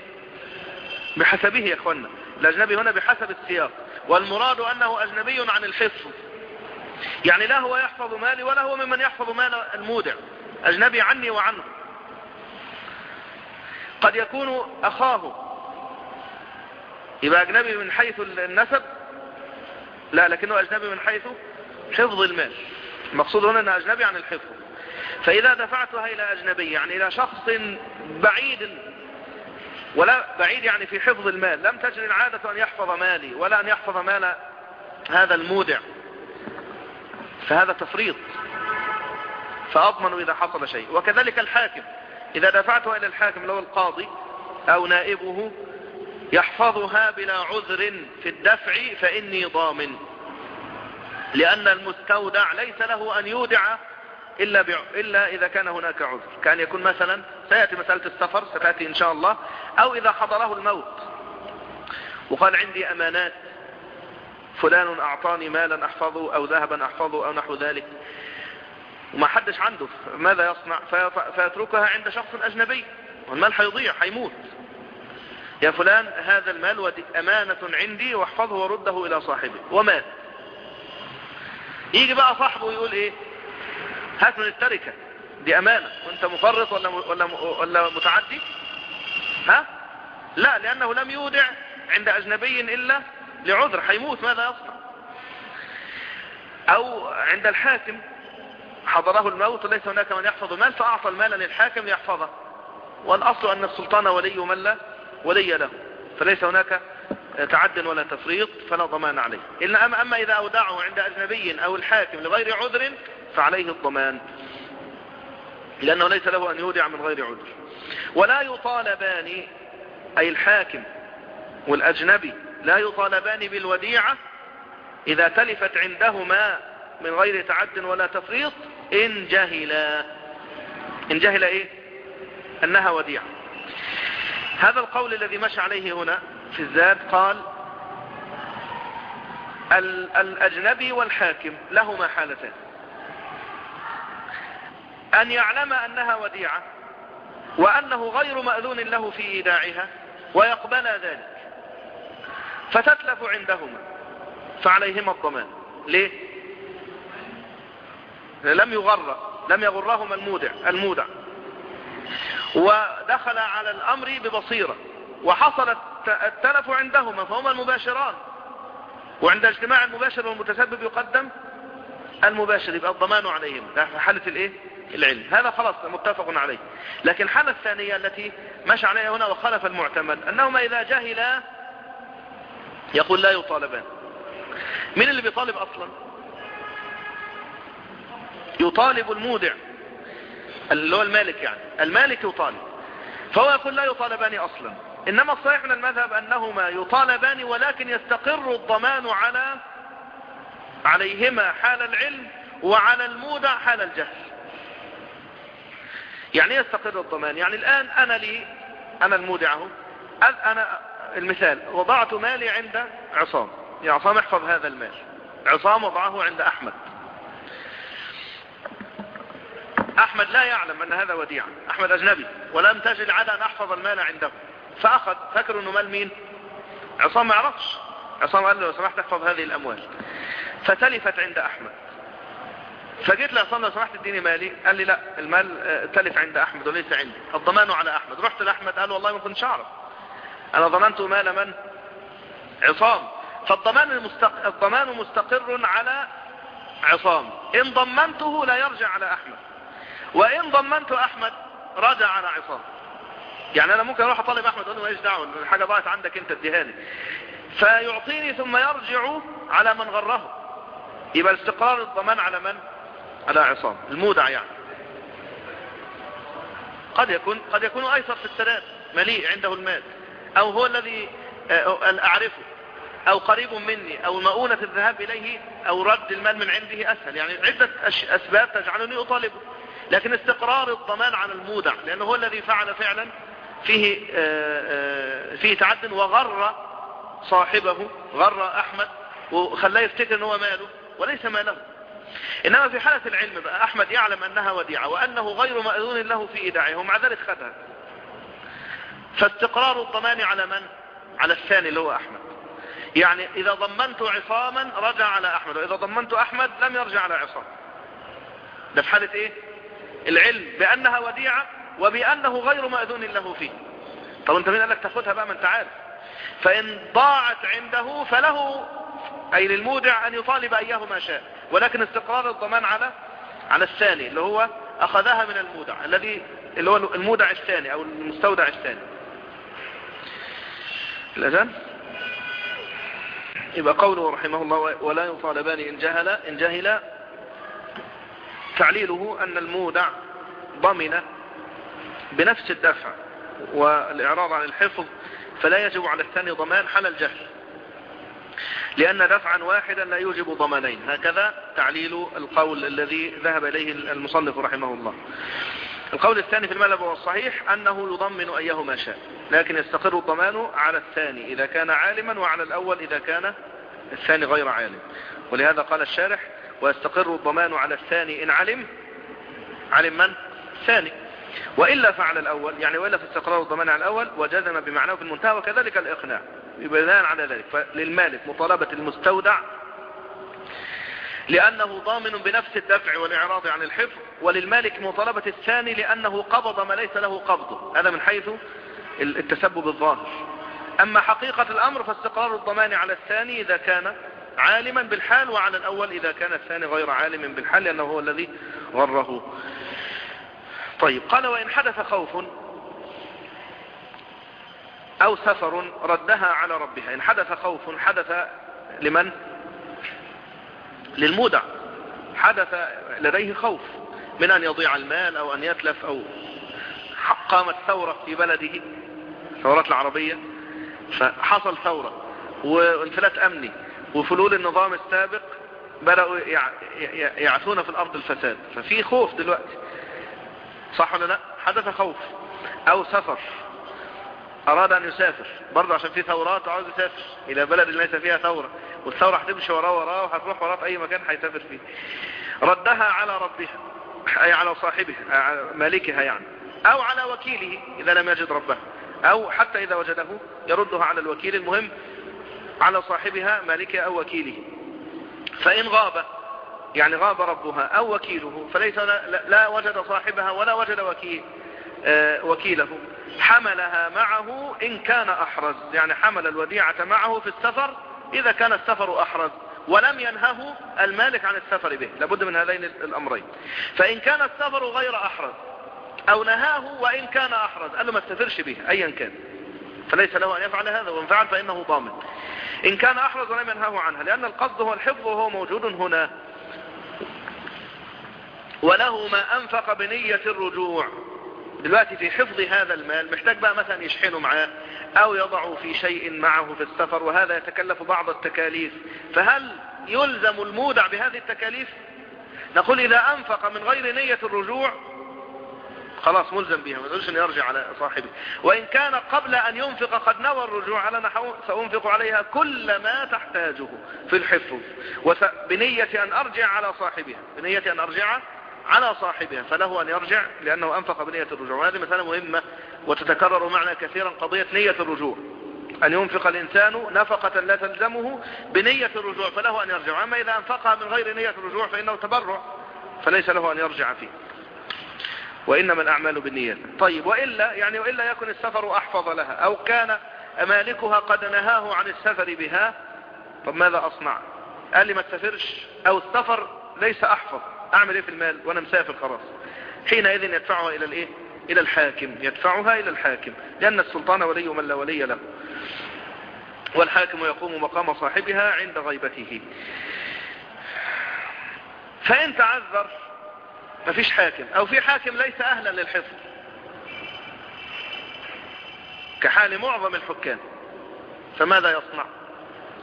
بحسبه يا أخوانا. الأجنبي هنا بحسب السياق. والمراد أنه أجنبي عن الحفظ. يعني لا هو يحفظ مالي ولا هو ممن يحفظ مال المودع. أجنبي عني وعنه. قد يكون أخاه. يبقى أجنبي من حيث النسب. لا لكنه أجنبي من حيث حفظ المال. المقصود هنا أنه أجنبي عن الحفظ. فإذا دفعتها إلى أجنبي يعني إلى شخص بعيد ولا بعيد يعني في حفظ المال. لم تجري العادة أن يحفظ مالي ولا أن يحفظ مال هذا المودع. فهذا تفريط. فأضمن إذا حصل شيء. وكذلك الحاكم. إذا دفعتها إلى الحاكم هو القاضي أو نائبه يحفظها بلا عذر في الدفع فإني ضامن. لأن المستودع ليس له أن يودع إلا. إلا إذا كان هناك عذر. كان يكون مثلا سيأتي مسألة السفر ستأتي إن شاء الله. أو إذا حضره الموت. وقال عندي أمانات. فلان أعطاني مالا أحفظه أو ذهبا أحفظه أو نحو ذلك. وما حدش عنده. ماذا يصنع؟ فيتركها عند شخص أجنبي. والمال حيضيع حيموت. يا فلان هذا المال أمانة عندي واحفظه ورده إلى صاحبه ومات يجي بقى صاحبه يقول إيه؟ هات من التركة. دي أمانة. وانت مفرط ولا, ولا, ولا متعدي؟ ها؟ لا لأنه لم يودع عند أجنبي إلا لعذر. حيموت ماذا يصنع؟ أو عند الحاكم. حضره الموت وليس هناك من يحفظ المال فأعطى المال للحاكم ليحفظه والأصل أن السلطان ولي من لا ولي له. فليس هناك تعد ولا تفريط فلا ضمان عليه. إلا أما, أما إذا أودعه عند أجنبي أو الحاكم لغير عذر فعليه الضمان. لأنه ليس له أن يودع من غير عذر. ولا يطالبان أي الحاكم والأجنبي لا يطالبان بالوديعة إذا تلفت عندهما من غير تعد ولا تفريط إن جهلا إن جهل إيه؟ أنها وديعة. هذا القول الذي مشى عليه هنا في الزاد قال الأجنبي والحاكم لهما حالتان. أن يعلم أنها وديعة وأنه غير مأذون له في إيداعها ويقبل ذلك. فتتلف عندهما فعليهما الضمان. ليه؟ لم يغر لم يغرهما المودع المودع. ودخل على الأمر ببصيرة وحصل التلف عندهما فهما المباشران. وعند اجتماع المباشر والمتسبب يقدم المباشر يبقى الضمان عليهم. ده في حالة الإيه؟ العلم. هذا خلاص متفق عليه. لكن الحالة الثانية التي مشى عليها هنا وخلف المعتمد أنهما إذا جهلا يقول لا يطالبان. من اللي بيطالب أصلا؟ يطالب المودع اللي هو المالك يعني. المالك يطالب. فهو يقول لا يطالبان أصلا. إنما الصحيح من المذهب أنهما يطالبان ولكن يستقر الضمان على عليهما حال العلم وعلى المودع حال الجهل. يعني يستقر الضمان. يعني الآن أنا لي أنا المودع اهو أنا المثال وضعت مالي عند عصام. يا عصام احفظ هذا المال. عصام وضعه عند أحمد. أحمد لا يعلم أن هذا وديعة. أحمد أجنبي. ولم تجد عدا أن أحفظ المال عنده. فأخذ فكر أنه مال مين؟ عصام ما يعرفش. عصام قال له لو سمحت أحفظ هذه الأموال. فتلفت عند أحمد. فجيت لعصام لو سمحت اديني مالي. قال لي لأ المال تلف عند أحمد وليس عندي. الضمان على أحمد. رحت لأحمد قال والله ما كنتش أعرف. أنا ضمنت مال من؟ عصام. فالضمان المستق... الضمان مستقر على عصام. إن ضمنته لا يرجع على أحمد. وإن ضمنت أحمد رجع على عصام. يعني أنا ممكن أروح أطالب أحمد أقول له ماليش دعوة الحاجة ضاعت عندك أنت اديهاني فيعطيني ثم يرجع على من غره. يبقى استقرار الضمان على من؟ على عصام. المودع يعني. قد يكون قد يكون أيسر في السداد مليء عنده المال. أو هو الذي أعرفه. أو قريب مني. أو مؤونة الذهاب إليه. أو رد المال من عنده أسهل. يعني عدة أسباب تجعلني أطالبه. لكن استقرار الضمان على المودع لأنه هو الذي فعل فعلا فيه فيه تعد وغر صاحبه غر أحمد وخلاه يفتكر إن هو ماله وليس ماله. إنما في حالة العلم بقى أحمد يعلم أنها وديعة وأنه غير مأذون له في إيداعه ومع ذلك خدها. فاستقرار الضمان على من؟ على الثاني اللي هو أحمد. يعني إذا ضمنت عصاما رجع على أحمد وإذا ضمنت أحمد لم يرجع على عصام. ده في حالة إيه؟ العلم بأنها وديعة وبأنه غير مأذون له فيه. طب أنت مين قال لك تاخدها بقى؟ من تعالى فإن ضاعت عنده فله أي للمودع أن يطالب إياه ما شاء. ولكن استقرار الضمان على على الثاني اللي هو أخذها من المودع الذي اللي هو المودع الثاني أو المستودع الثاني. الاذان يبقى قوله رحمه الله ولا يطالبان إن جهل, إن جهل تعليله أن المودع ضمن بنفس الدفع والإعراض عن الحفظ فلا يجب على الثاني ضمان حال الجهل. لأن دفعا واحدا لا يوجب ضمانين. هكذا تعليل القول الذي ذهب إليه المصنف رحمه الله. القول الثاني في المذهب والصحيح أنه يضمن أيه ما شاء لكن يستقر الضمان على الثاني إذا كان عالما وعلى الأول إذا كان الثاني غير عالم. ولهذا قال الشارح ويستقر الضمان على الثاني إن علم. علم من؟ الثاني وإلا فعل الأول يعني وإلا في استقرار الضمان على الأول وجزم بمعناه في المنتهى وكذلك الإقناع بناء على ذلك. فللمالك مطالبة المستودع لأنه ضامن بنفس الدفع والإعراض عن الحفظ وللمالك مطالبة الثاني لأنه قبض ما ليس له قبضه. هذا من حيث التسبب الظاهر. أما حقيقة الأمر فاستقرار الضمان على الثاني إذا كان عالما بالحال وعلى الأول إذا كان الثاني غير عالم بالحال لأنه هو الذي غره. طيب قال وإن حدث خوف أو سفر ردها على ربها. إن حدث خوف حدث لمن؟ للمودع. حدث لديه خوف من أن يضيع المال أو أن يتلف أو قامت ثورة في بلده ثورات العربية. فحصل ثورة وانفلات أمني وفلول النظام السابق بدأوا يعثون في الأرض الفساد. ففي خوف دلوقتي. صح ولا لا؟ حدث خوف أو سفر. أراد أن يسافر. برضه عشان في ثورات وعاوز يسافر. إلى بلد ليس فيها ثورة. والثورة هتمشي وراه وراه وهتروح وراه في أي مكان هيسافر فيه. ردها على ربها أي على صاحبها مالكها يعني أو على وكيله إذا لم يجد ربها أو حتى إذا وجده يردها على الوكيل المهم على صاحبها مالكها أو وكيله. فإن غاب يعني غاب ربها أو وكيله فليس لا, وجد صاحبها ولا وجد وكيل آه وكيله. حملها معه إن كان أحرز يعني حمل الوديعة معه في السفر إذا كان السفر أحرز ولم ينهه المالك عن السفر به لابد من هذين الأمرين. فإن كان السفر غير أحرز أو نهاه وإن كان أحرز قال له ما تسافرش به أيا كان. فليس له أن يفعل هذا وإن فعل فإنه ضامن. إن كان أحرز ولم ينهاه عنها لأن القصد هو الحفظ وهو موجود هنا. وله ما أنفق بنية الرجوع. دلوقتي في حفظ هذا المال محتاج بقى مثلا يشحنه معاه أو يضعه في شيء معه في السفر وهذا يتكلف بعض التكاليف. فهل يلزم المودع بهذه التكاليف؟ نقول إذا أنفق من غير نية الرجوع خلاص ملزم بها ما تقولش ان يرجع على صاحبه. وإن كان قبل أن ينفق قد نوى الرجوع على نحو سأنفق عليها كل ما تحتاجه في الحفظ. بنية أن أرجع على صاحبها. بنية أن أرجع على صاحبها فله أن يرجع لأنه أنفق بنية الرجوع. وهذه مسألة مهمة وتتكرر معنا كثيرا قضية نية الرجوع. أن ينفق الإنسان نفقة لا تلزمه بنية الرجوع فله أن يرجع. أما إذا أنفقها من غير نية الرجوع فإنه تبرع فليس له أن يرجع فيه. وإنما الأعمال بالنيات. طيب وإلا يعني وإلا يكن السفر أحفظ لها أو كان مالكها قد نهاه عن السفر بها طب ماذا أصنع؟ قال لي ما تسافرش أو السفر ليس أحفظ. أعمل إيه في المال؟ وأنا مسافر خلاص. حينئذ يدفعها إلى الإيه؟ إلى الحاكم. يدفعها إلى الحاكم. لأن السلطان ولي من لا ولي له. والحاكم يقوم مقام صاحبها عند غيبته. فإن تعذر مفيش حاكم. أو في حاكم ليس أهلا للحفظ. كحال معظم الحكام. فماذا يصنع؟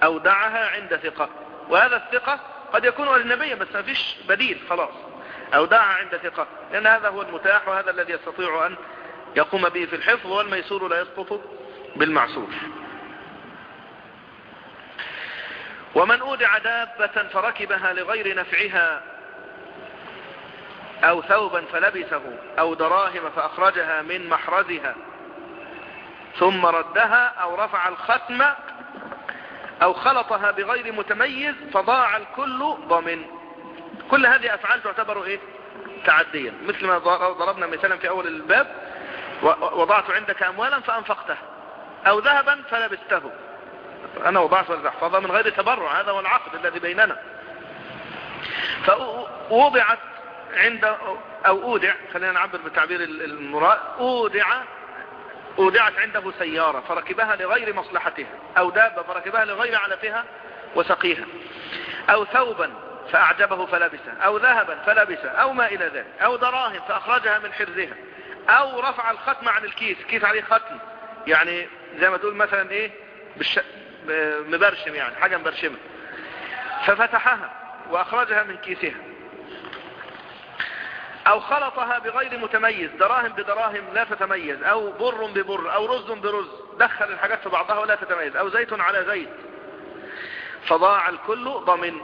اودعها عند ثقة. وهذا الثقة قد يكون أجنبيا بس ما فيش بديل خلاص. أو عند ثقة. لأن هذا هو المتاح وهذا الذي يستطيع أن يقوم به في الحفظ والميسور لا يسقط بالمعسور. ومن أودع دابة فركبها لغير نفعها أو ثوبا فلبسه أو دراهم فأخرجها من محرزها ثم ردها أو رفع الختم أو خلطها بغير متميز فضاع الكل ضمن كل هذه أفعال تعتبر إيه؟ تعديا مثل ما ضربنا مثلا في أول الباب وضعت عندك أموالا فأنفقتها. أو ذهبا فلبسته. أنا وضعت الأحفظة من غير تبرع هذا هو العقد الذي بيننا. فوضعت عند أو أودع خلينا نعبر بتعبير المراد أودع أودعت عنده سيارة فركبها لغير مصلحتها أو دابة فركبها لغير علفها وسقيها. أو ثوبا فأعجبه فلبسه أو ذهبا فلبسه أو ما إلى ذلك أو دراهم فأخرجها من حرزها أو رفع الختم عن الكيس كيس عليه ختم. يعني زي ما تقول مثلا إيه؟ بالش... مبرشم يعني حاجة مبرشمة. ففتحها وأخرجها من كيسها. أو خلطها بغير متميز دراهم بدراهم لا تتميز أو بر ببر أو رز برز دخل الحاجات في بعضها ولا تتميز أو زيت على زيت. فضاع الكل ضمن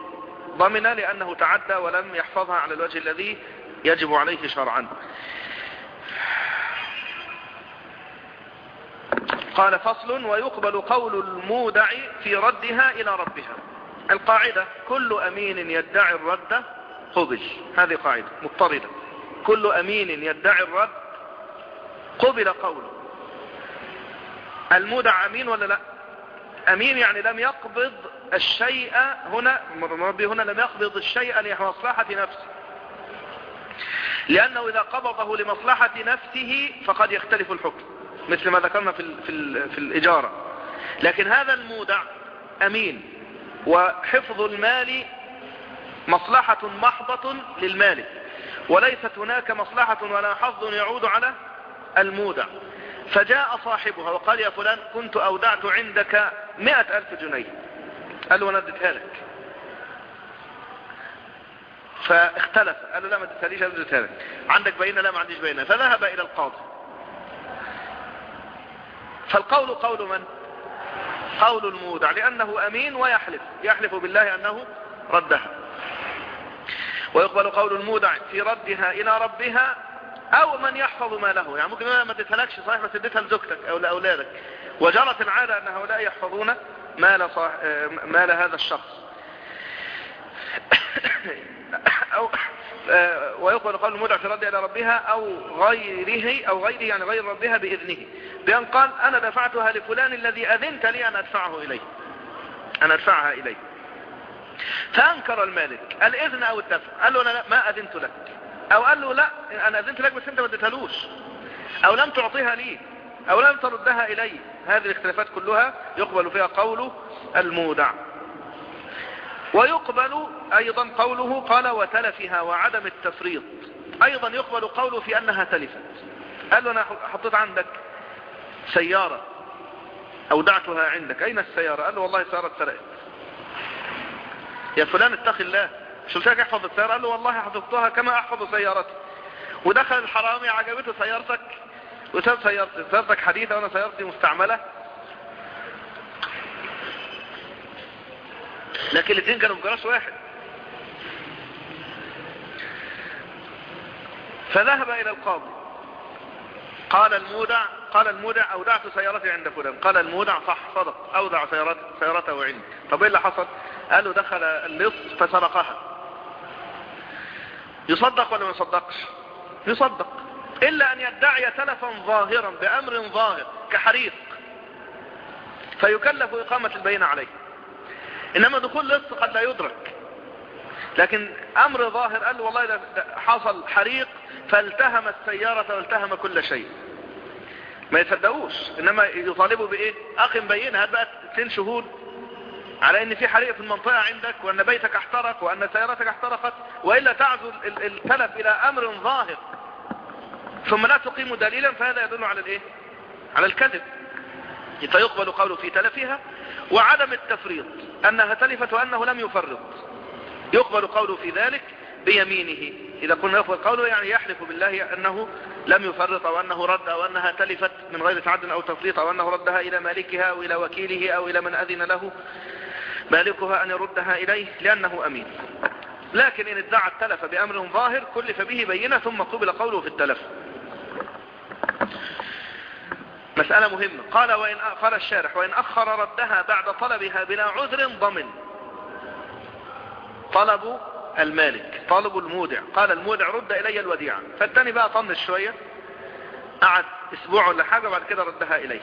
ضمن لأنه تعدى ولم يحفظها على الوجه الذي يجب عليه شرعا. قال فصل ويقبل قول المودع في ردها إلى ربها. القاعدة كل أمين يدعي الرد قبل هذه قاعدة مضطردة. كل أمين يدعي الرد قبل قوله. المودع أمين ولا لا؟ أمين يعني لم يقبض الشيء هنا ربي هنا لم يقبض الشيء لمصلحة نفسه. لأنه إذا قبضه لمصلحة نفسه فقد يختلف الحكم مثل ما ذكرنا في, في, في الإجارة. لكن هذا المودع أمين وحفظ المال مصلحة محضة للمالك وليست هناك مصلحة ولا حظ يعود على المودع فجاء صاحبها وقال يا فلان كنت أودعت عندك مئة ألف جنيه. قال له أنا أديتها لك. فاختلف. قال له لا ما أديتهاليش أنا أديتها لك. عندك بينة؟ لا ما عنديش بينة. فذهب إلى القاضي. فالقول قول من؟ قول المودع لأنه أمين ويحلف. يحلف بالله أنه ردها. ويقبل قول المودع في ردها إلى ربها أو من يحفظ ماله يعني ممكن ما تتهلكش صحيح بس اديتها لزوجتك أو لأولادك وجرت العادة أن هؤلاء يحفظون مال, صح... مال هذا الشخص. أو ويقبل قول المودع في ردها إلى ربها أو غيره أو غيره يعني غير ربها بإذنه. بأن قال أنا دفعتها لفلان الذي أذنت لي أن أدفعه إليه. أن أدفعها إليه. فأنكر المالك. الإذن أو الدفع؟ قال له أنا ما أذنت لك. أو قال له لا أنا أذنت لك بس أنت ما أديتهالوش. أو لم تعطيها لي أو لم تردها إلي. هذه الاختلافات كلها يقبل فيها قول المودع. ويقبل أيضا قوله قال وتلفها وعدم التفريط. أيضا يقبل قوله في أنها تلفت. قال له أنا حطيت عندك سيارة أودعتها عندك. أين السيارة؟ قال له والله السيارة اتسرقت. يا فلان اتق الله. شو لك احفظ السيارة؟ قال له والله حفظتها كما أحفظ سيارتي. ودخل الحرامي عجبته سيارتك. وساب سيارتي سيارتك حديثة وأنا سيارتي مستعملة. لكن الاثنين كانوا بجراش واحد. فذهب إلى القاضي. قال المودع قال المودع أودعت سيارتي عند فلان. قال المودع صح صدق أودع سيارته عندي. طب إيه اللي حصل؟ قال له دخل اللص فسرقها. يصدق ولا ما يصدقش؟ يصدق. إلا أن يدعي تلفا ظاهرا بأمر ظاهر كحريق. فيكلف إقامة البينة عليه. إنما دخول لص قد لا يدرك. لكن أمر ظاهر قال له والله ده حصل حريق فالتهم السيارة والتهم كل شيء. ما يصدقوش. إنما يطالبوا بإيه؟ أقم بينة. هات بقى اثنين شهود على إن في حريق في المنطقة عندك وأن بيتك احترق وأن سيارتك احترقت وإلا تعزل التلف إلى أمر ظاهر. ثم لا تقيم دليلا فهذا يدل على الإيه؟ على الكذب. فيقبل قوله في تلفها وعدم التفريط أنها تلفت وأنه لم يفرط. يقبل قوله في ذلك بيمينه. إذا قلنا يقبل قوله يعني يحلف بالله أنه لم يفرط أو أنه رد أو أنها تلفت من غير تعد أو تفريط أو أنه ردها إلى مالكها أو إلى وكيله أو إلى من أذن له مالكها أن يردها إليه لأنه أمين. لكن إن ادعى التلف بأمر ظاهر كلف به بينة ثم قبل قوله في التلف. مسألة مهمة. قال وإن قال الشارح وإن أخر ردها بعد طلبها بلا عذر ضمن. طلب المالك طلب المودع. قال المودع رد إلي الوديعة. فالتاني بقى طنش شوية قعد أسبوع ولا حاجة بعد كده ردها إليه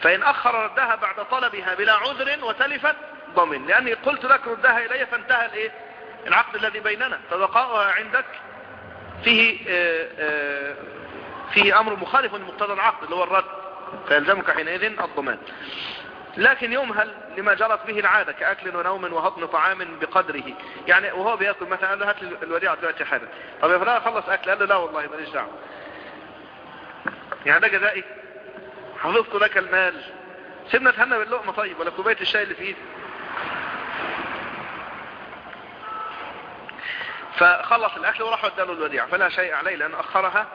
فإن أخر ردها بعد طلبها بلا عذر وتلفت ضمن. لأني قلت لك ردها إلي فانتهى الإيه؟ العقد الذي بيننا. فبقاؤها عندك فيه آآ آآ فيه أمر مخالف لمقتضى العقد اللي هو الرد. فيلزمك حينئذ الضمان. لكن يمهل لما جرت به العادة كأكل ونوم وهضم طعام بقدره. يعني وهو بيأكل مثلا قال له هات الوديعة دلوقتي حالا طب يا فلان خلص أكل. قال له لا والله ماليش دعوة. يعني ده جزائي. حفظت لك المال. سيبنا تهنى باللقمة طيب ولا كوباية الشاي اللي في إيدي. فخلص الأكل وراح وداله الوديعة. فلا شيء عليه لأن أخرها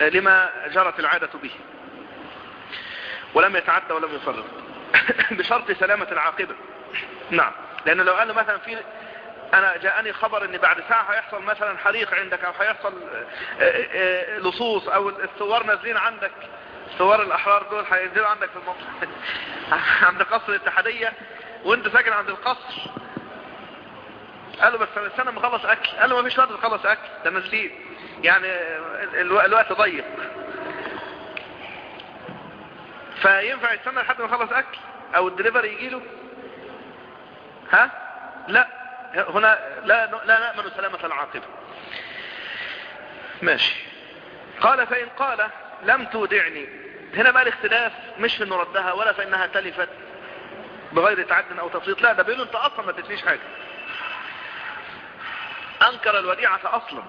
لما جرت العادة به. ولم يتعدى ولم يفرط. بشرط سلامة العاقبة. نعم. لأنه لو قال مثلا في أنا جاءني خبر أن بعد ساعة هيحصل مثلا حريق عندك أو هيحصل لصوص أو الثوار نازلين عندك ثوار الأحرار دول هينزلوا عندك في المنطقة عند قصر الاتحادية وأنت ساكن عند القصر. قال له بس استنى ما أخلص أكل. قال له ما فيش وقت تخلص أكل. ده نازلين يعني الوقت ضيق. فينفع يستنى لحد ما يخلص أكل أو الدليفري يجي له؟ ها؟ لا. هنا لا لا نأمن سلامة العاقبة. ماشي. قال فإن قال لم تودعني. هنا بقى الاختلاف مش في إنه ردها ولا في إنها تلفت بغير تعد أو تفريط لا ده بيقولوا أنت أصلا ما تدفنيش حاجة. أنكر الوديعة أصلا.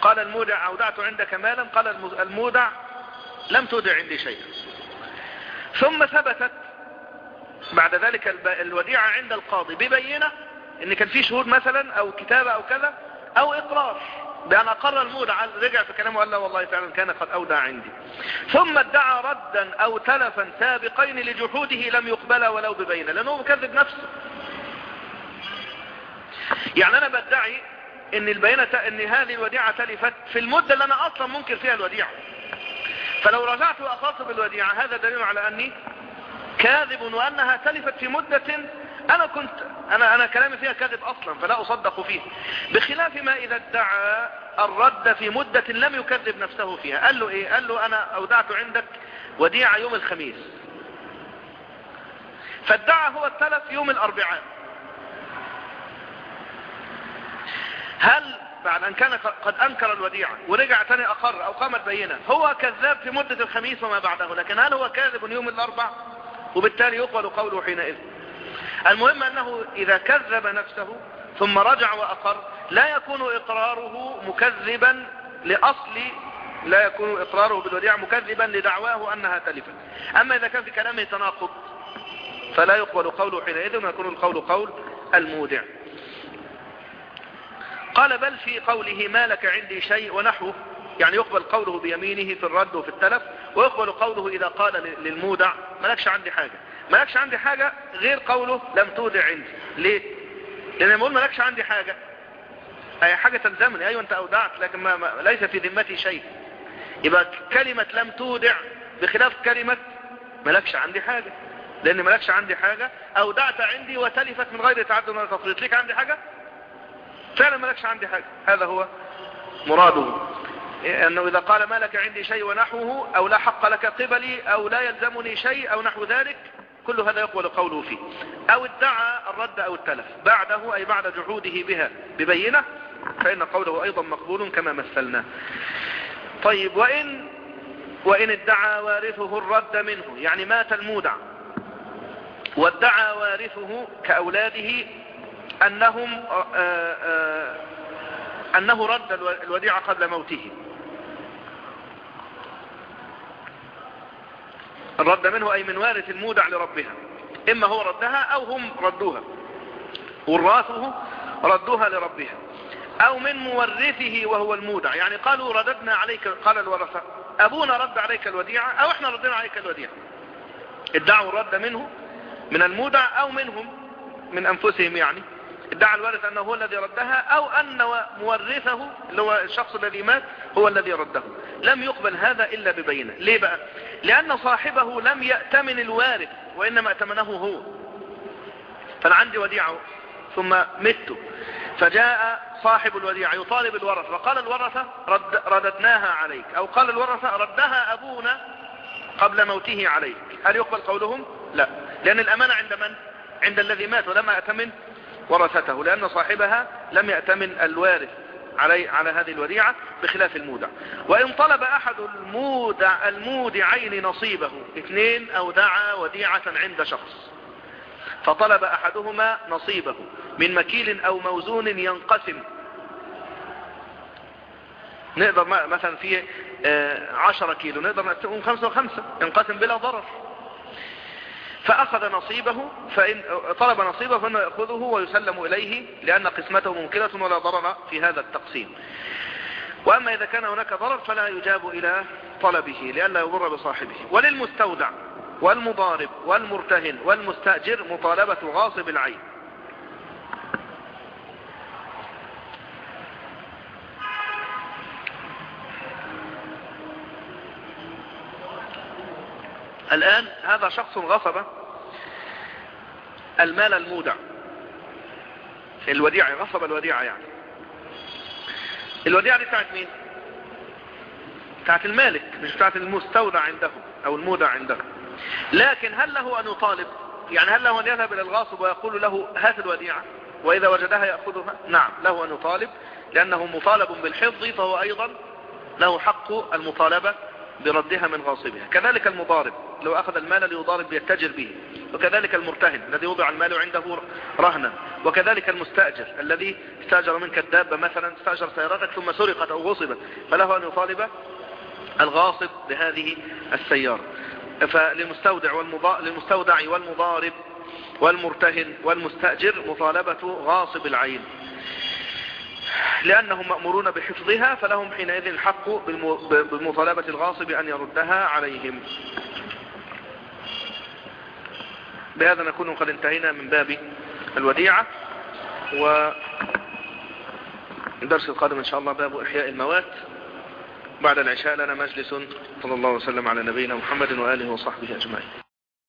قال المودع أودعت عندك مالا؟ قال المودع لم تودع عندي شيء ثم ثبتت بعد ذلك الوديعة عند القاضي ببينة إن كان في شهود مثلا أو كتابة أو كذا أو إقرار بأن أقر المودع رجع في كلامه قال لا والله فعلا كان قد أودع عندي. ثم ادعى ردا أو تلفا سابقين لجحوده لم يقبل ولو ببينة لأنه مكذب نفسه. يعني أنا بدعي إن البينة إن هذه الوديعة تلفت في المدة اللي أنا أصلا منكر فيها الوديعة. فلو رجعت واخلص بالوديعة هذا دليل على أني كاذب وأنها تلفت في مدة أنا كنت أنا أنا كلامي فيها كاذب أصلا فلا أصدق فيه. بخلاف ما إذا ادعى الرد في مدة لم يكذب نفسه فيها. قال له إيه؟ قال له أنا أودعت عندك وديعة يوم الخميس. فادعى هو التلف يوم الأربعاء. هل بعد أن كان قد أنكر الوديعة ورجع تاني أقر أو قامت بينة. هو كذاب في مدة الخميس وما بعده لكن هل هو كاذب يوم الأربع؟ وبالتالي يقبل قوله حينئذ. المهم أنه إذا كذب نفسه ثم رجع وأقر لا يكون إقراره مكذبا لأصل لا يكون إقراره بالوديعة مكذبا لدعواه أنها تلفت. أما إذا كان في كلامه تناقض فلا يقبل قوله حينئذ ويكون القول قول المودع. قال بل في قوله ما لك عندي شيء ونحوه يعني يقبل قوله بيمينه في الرد وفي التلف ويقبل قوله إذا قال للمودع ما لكش عندي حاجة. ما لكش عندي حاجة غير قوله لم تودع عندي. ليه؟ لأن يقول ما لكش عندي حاجة. أي حاجة تلزمني. أيوة أنت أودعت لكن ما ما ليس في ذمتي شيء. يبقى كلمة لم تودع بخلاف كلمة ما لكش عندي حاجة. لأن لكش عندي حاجة أودعت عندي وتلفت من غير تعدد ولا تفريط. ليك عندي حاجة؟ فعلا ما لكش عندي حاجة. هذا هو مراده. أنه إذا قال ما لك عندي شيء ونحوه أو لا حق لك قبلي أو لا يلزمني شيء أو نحو ذلك كل هذا يقبل قوله فيه. أو ادعى الرد أو التلف. بعده أي بعد جحوده بها ببينة فإن قوله أيضا مقبول كما مثلنا طيب وإن وإن ادعى وارثه الرد منه يعني مات المودع. وادعى وارثه كأولاده أنهم آآ آآ أنه رد الوديعة قبل موته. الرد منه أي من وارث المودع لربها. إما هو ردها أو هم ردوها. وراثه ردوها لربها. أو من مورثه وهو المودع. يعني قالوا رددنا عليك قال الورثة أبونا رد عليك الوديعة أو إحنا ردنا عليك الوديعة ادعوا الرد منه من المودع أو منهم من أنفسهم يعني. ادعى الوارث أنه هو الذي ردها أو أن مورثه اللي هو الشخص الذي مات هو الذي رده. لم يقبل هذا إلا ببينة. ليه بقى؟ لأن صاحبه لم يأتمن الوارث وإنما أتمنه هو. فأنا عندي وديعة ثم مت. فجاء صاحب الوديعة يطالب الورثة. فقال الورثة رد رددناها عليك. أو قال الورثة ردها أبونا قبل موته عليك. هل يقبل قولهم؟ لا. لأن الأمانة عند من؟ عند الذي مات. ولم يأتمن ورثته لأن صاحبها لم يأتمن الوارث علي على هذه الوديعة بخلاف المودع. وإن طلب أحد المودع المودعين نصيبه اثنين أو دعا وديعة عند شخص فطلب أحدهما نصيبه من مكيل أو موزون ينقسم. نقدر مثلا في عشرة كيلو نقدر نقسم خمسة وخمسة ينقسم بلا ضرر. فأخذ نصيبه فإن طلب نصيبه فإنه يأخذه ويسلم إليه لأن قسمته ممكنة ولا ضرر في هذا التقسيم. وأما إذا كان هناك ضرر فلا يجاب إلى طلبه لئلا يضر بصاحبه. وللمستودع والمضارب والمرتهن والمستأجر مطالبة غاصب العين. الآن هذا شخص غصب المال المودع. الوديعة غصب الوديعة يعني. الوديعة دي بتاعت مين؟ بتاعت المالك مش بتاعت المستودع عنده أو المودع عنده لكن هل له أن يطالب؟ يعني هل له أن يذهب إلى الغاصب ويقول له هات الوديعة؟ وإذا وجدها يأخذها؟ نعم له أن يطالب لأنه مطالب بالحفظ فهو أيضا له حق المطالبة بردها من غاصبها. كذلك المضارب لو أخذ المال ليضارب يتجر به. وكذلك المرتهن الذي وضع المال عنده رهنا وكذلك المستأجر الذي استأجر منك الدابة مثلا استأجر سيارتك ثم سرقت أو غصبت فله أن يطالب الغاصب بهذه السيارة. فللمستودع والمضا... للمستودع والمضارب والمرتهن والمستأجر مطالبة غاصب العين. لأنهم مأمورون بحفظها فلهم حينئذ الحق بمطالبة الغاصب أن يردها عليهم. بهذا نكون قد انتهينا من باب الوديعة و الدرس القادم إن شاء الله باب إحياء الموات. بعد العشاء لنا مجلس صلى الله وسلم على نبينا محمد وآله وصحبه أجمعين.